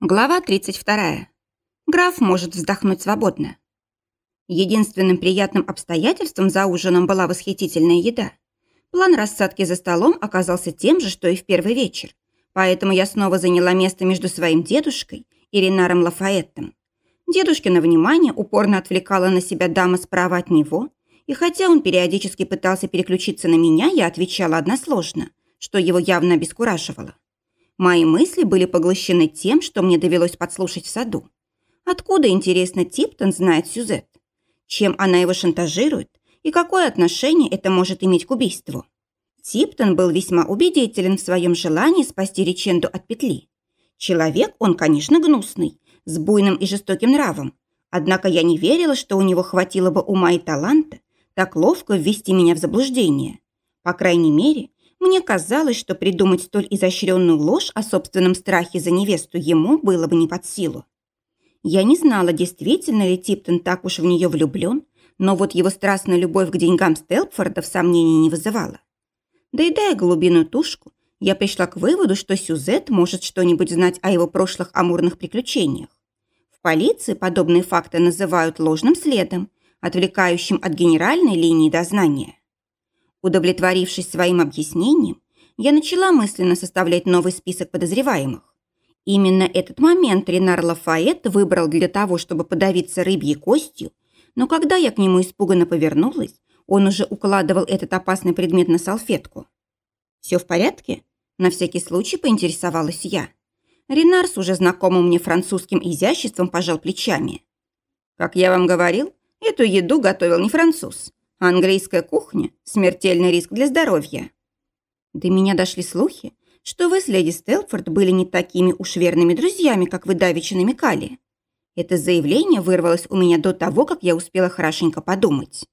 Глава 32. Граф может вздохнуть свободно. Единственным приятным обстоятельством за ужином была восхитительная еда. План рассадки за столом оказался тем же, что и в первый вечер, поэтому я снова заняла место между своим дедушкой и Ренаром Лафаэттом. Дедушкино внимание упорно отвлекала на себя дама справа от него, и хотя он периодически пытался переключиться на меня, я отвечала односложно, что его явно обескураживало. Мои мысли были поглощены тем, что мне довелось подслушать в саду. Откуда, интересно, Типтон знает Сюзет? Чем она его шантажирует? И какое отношение это может иметь к убийству? Типтон был весьма убедителен в своем желании спасти Риченду от петли. Человек он, конечно, гнусный, с буйным и жестоким нравом. Однако я не верила, что у него хватило бы ума и таланта так ловко ввести меня в заблуждение. По крайней мере, мне казалось, что придумать столь изощренную ложь о собственном страхе за невесту ему было бы не под силу. Я не знала, действительно ли Типтон так уж в нее влюблен, но вот его страстная любовь к деньгам Стелпфорда в сомнении не вызывала. Доедая голубиную тушку, я пришла к выводу, что Сюзет может что-нибудь знать о его прошлых амурных приключениях. В полиции подобные факты называют ложным следом, отвлекающим от генеральной линии дознания. Удовлетворившись своим объяснением, я начала мысленно составлять новый список подозреваемых. Именно этот момент Ренар Лафайет выбрал для того, чтобы подавиться рыбьей костью, но когда я к нему испуганно повернулась, он уже укладывал этот опасный предмет на салфетку. «Все в порядке?» – на всякий случай поинтересовалась я. Ренар с уже знакомым мне французским изяществом пожал плечами. «Как я вам говорил, эту еду готовил не француз. Английская кухня – смертельный риск для здоровья. До меня дошли слухи, что вы с леди Стелфорд были не такими уж верными друзьями, как вы давеча намекали. Это заявление вырвалось у меня до того, как я успела хорошенько подумать.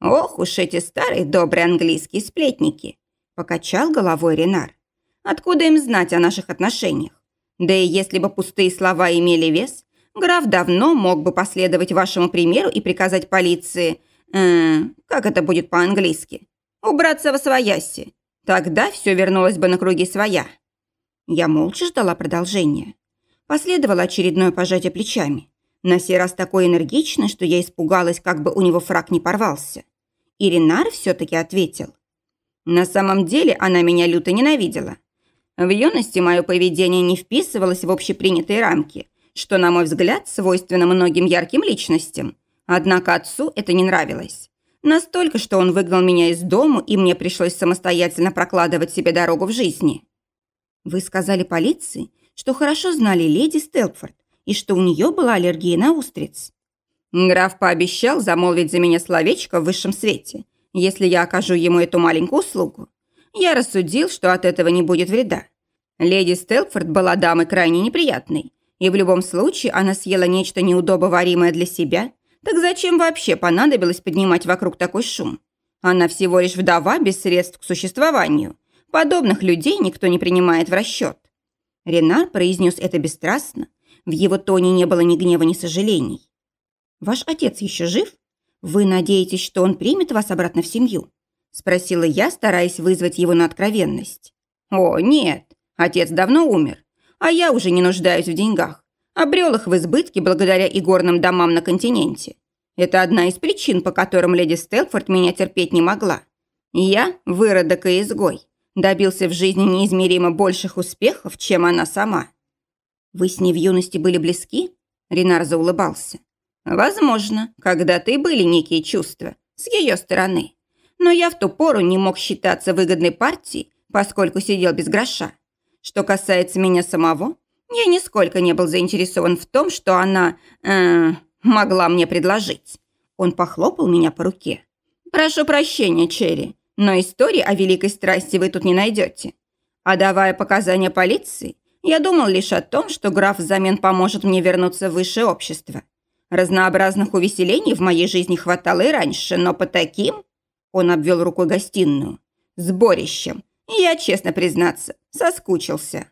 «Ох уж эти старые добрые английские сплетники!» – покачал головой Ренар. «Откуда им знать о наших отношениях? Да и если бы пустые слова имели вес, граф давно мог бы последовать вашему примеру и приказать полиции – Э, как это будет по-английски? Убраться во свояси. Тогда все вернулось бы на круги своя. Я молча ждала продолжения. Последовало очередное пожатие плечами. На сей раз такое энергичное, что я испугалась, как бы у него фраг не порвался. Иринар все-таки ответил. На самом деле она меня люто ненавидела. В юности мое поведение не вписывалось в общепринятые рамки, что, на мой взгляд, свойственно многим ярким личностям, Однако отцу это не нравилось. Настолько, что он выгнал меня из дому, и мне пришлось самостоятельно прокладывать себе дорогу в жизни. Вы сказали полиции, что хорошо знали леди Стелпфорд и что у нее была аллергия на устриц. Граф пообещал замолвить за меня словечко в высшем свете, если я окажу ему эту маленькую услугу. Я рассудил, что от этого не будет вреда. Леди Стелпфорд была дамой крайне неприятной, и в любом случае она съела нечто неудобоваримое для себя – так зачем вообще понадобилось поднимать вокруг такой шум? Она всего лишь вдова без средств к существованию. Подобных людей никто не принимает в расчет. Ренар произнес это бесстрастно. В его тоне не было ни гнева, ни сожалений. «Ваш отец еще жив? Вы надеетесь, что он примет вас обратно в семью?» Спросила я, стараясь вызвать его на откровенность. «О, нет, отец давно умер, а я уже не нуждаюсь в деньгах. Обрел их в избытке благодаря игорным домам на континенте. Это одна из причин, по которым леди Стелфорд меня терпеть не могла. Я, выродок и изгой, добился в жизни неизмеримо больших успехов, чем она сама. «Вы с ней в юности были близки?» Ренар заулыбался. «Возможно, когда-то и были некие чувства с ее стороны. Но я в ту пору не мог считаться выгодной партией, поскольку сидел без гроша. Что касается меня самого, я нисколько не был заинтересован в том, что она э, могла мне предложить. Он похлопал меня по руке. «Прошу прощения, Черри, но истории о великой страсти вы тут не найдете. А давая показания полиции, я думал лишь о том, что граф взамен поможет мне вернуться в высшее общество. Разнообразных увеселений в моей жизни хватало и раньше, но по таким...» Он обвел рукой гостиную. «Сборищем. Я, честно признаться, соскучился».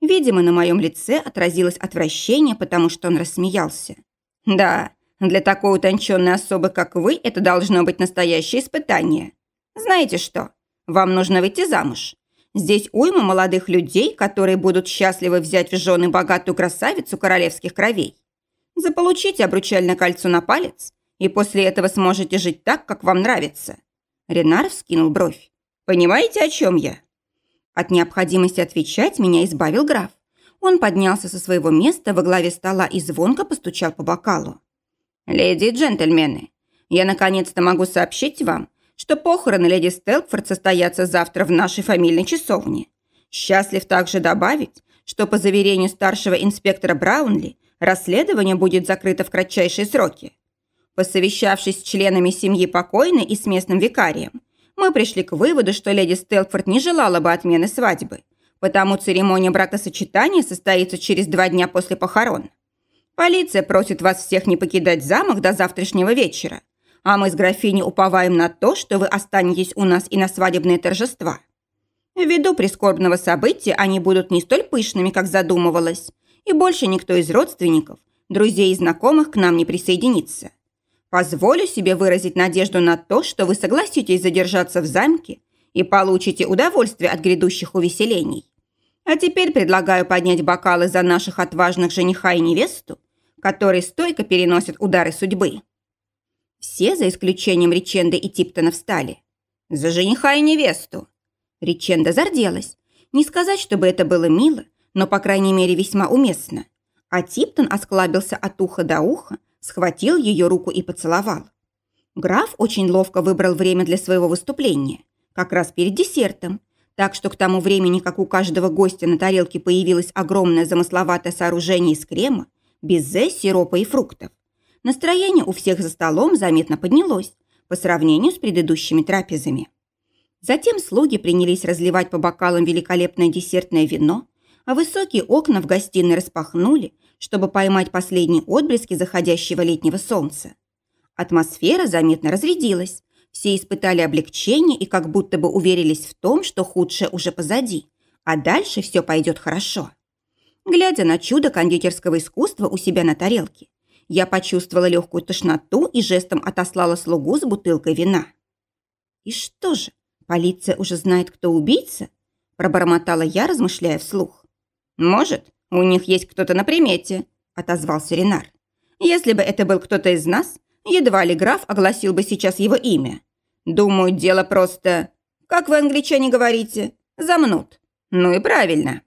Видимо, на моем лице отразилось отвращение, потому что он рассмеялся. «Да, для такой утонченной особы, как вы, это должно быть настоящее испытание. Знаете что? Вам нужно выйти замуж. Здесь уйма молодых людей, которые будут счастливы взять в жены богатую красавицу королевских кровей. Заполучите обручальное кольцо на палец, и после этого сможете жить так, как вам нравится». Ренар вскинул бровь. «Понимаете, о чем я?» От необходимости отвечать меня избавил граф. Он поднялся со своего места во главе стола и звонко постучал по бокалу. «Леди и джентльмены, я наконец-то могу сообщить вам, что похороны леди Стелкфорд состоятся завтра в нашей фамильной часовне. Счастлив также добавить, что по заверению старшего инспектора Браунли расследование будет закрыто в кратчайшие сроки. Посовещавшись с членами семьи покойной и с местным викарием, мы пришли к выводу, что леди Стелкфорд не желала бы отмены свадьбы, потому церемония бракосочетания состоится через два дня после похорон. Полиция просит вас всех не покидать замок до завтрашнего вечера, а мы с графиней уповаем на то, что вы останетесь у нас и на свадебные торжества. Ввиду прискорбного события они будут не столь пышными, как задумывалось, и больше никто из родственников, друзей и знакомых к нам не присоединится. Позволю себе выразить надежду на то, что вы согласитесь задержаться в замке и получите удовольствие от грядущих увеселений. А теперь предлагаю поднять бокалы за наших отважных жениха и невесту, которые стойко переносят удары судьбы. Все, за исключением Риченда и Типтона, встали. «За жениха и невесту!» Риченда зарделась. Не сказать, чтобы это было мило, но, по крайней мере, весьма уместно. А Типтон осклабился от уха до уха, схватил ее руку и поцеловал. Граф очень ловко выбрал время для своего выступления, как раз перед десертом, так что к тому времени, как у каждого гостя на тарелке появилось огромное замысловатое сооружение из крема, безе, сиропа и фруктов, Настроение у всех за столом заметно поднялось по сравнению с предыдущими трапезами. Затем слуги принялись разливать по бокалам великолепное десертное вино, а высокие окна в гостиной распахнули, чтобы поймать последние отблески заходящего летнего солнца. Атмосфера заметно разрядилась, все испытали облегчение и как будто бы уверились в том, что худшее уже позади, а дальше все пойдет хорошо. Глядя на чудо кондитерского искусства у себя на тарелке, я почувствовала легкую тошноту и жестом отослала слугу с бутылкой вина. «И что же, полиция уже знает, кто убийца?» пробормотала я, размышляя вслух. «Может, у них есть кто-то на примете», отозвался Ренар. «Если бы это был кто-то из нас, едва ли граф огласил бы сейчас его имя. Думаю, дело просто, как вы, англичане, говорите, замнут. Ну и правильно».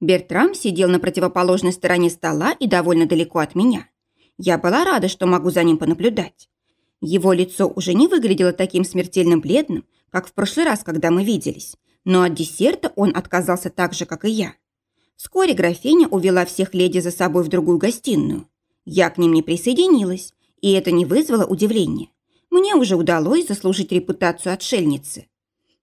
Бертрам сидел на противоположной стороне стола и довольно далеко от меня. Я была рада, что могу за ним понаблюдать. Его лицо уже не выглядело таким смертельно бледным, как в прошлый раз, когда мы виделись, но от десерта он отказался так же, как и я. Вскоре графиня увела всех леди за собой в другую гостиную. Я к ним не присоединилась, и это не вызвало удивления. Мне уже удалось заслужить репутацию отшельницы.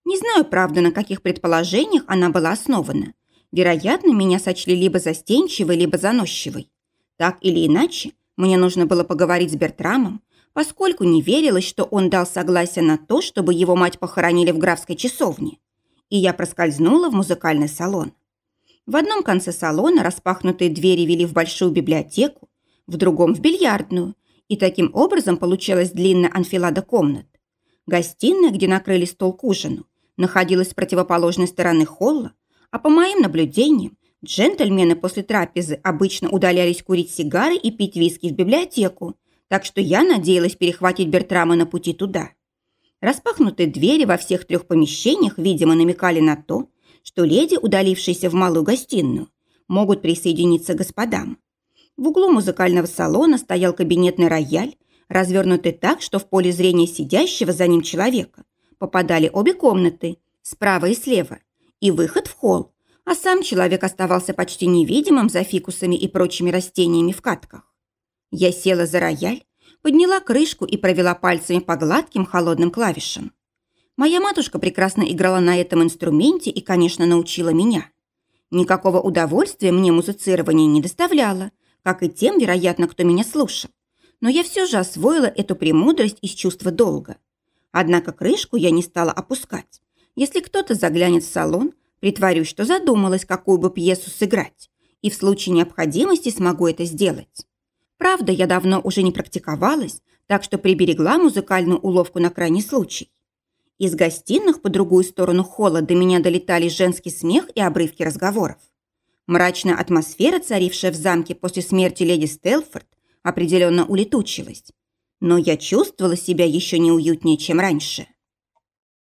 Не знаю, правда, на каких предположениях она была основана. Вероятно, меня сочли либо застенчивой, либо заносчивой. Так или иначе, мне нужно было поговорить с Бертрамом, поскольку не верилось, что он дал согласие на то, чтобы его мать похоронили в графской часовне. И я проскользнула в музыкальный салон. В одном конце салона распахнутые двери вели в большую библиотеку, в другом – в бильярдную, и таким образом получилась длинная анфилада комнат. Гостиная, где накрыли стол к ужину, находилась с противоположной стороны холла, а по моим наблюдениям, Джентльмены после трапезы обычно удалялись курить сигары и пить виски в библиотеку, так что я надеялась перехватить Бертрама на пути туда. Распахнутые двери во всех трех помещениях, видимо, намекали на то, что леди, удалившиеся в малую гостиную, могут присоединиться к господам. В углу музыкального салона стоял кабинетный рояль, развернутый так, что в поле зрения сидящего за ним человека попадали обе комнаты, справа и слева, и выход в холл, а сам человек оставался почти невидимым за фикусами и прочими растениями в катках. Я села за рояль, подняла крышку и провела пальцами по гладким холодным клавишам. Моя матушка прекрасно играла на этом инструменте и, конечно, научила меня. Никакого удовольствия мне музицирование не доставляло, как и тем, вероятно, кто меня слушал. Но я все же освоила эту премудрость из чувства долга. Однако крышку я не стала опускать. Если кто-то заглянет в салон, Притворюсь, что задумалась, какую бы пьесу сыграть, и в случае необходимости смогу это сделать. Правда, я давно уже не практиковалась, так что приберегла музыкальную уловку на крайний случай. Из гостиных по другую сторону холла до меня долетали женский смех и обрывки разговоров. Мрачная атмосфера, царившая в замке после смерти леди Стелфорд, определенно улетучилась. Но я чувствовала себя еще неуютнее, чем раньше.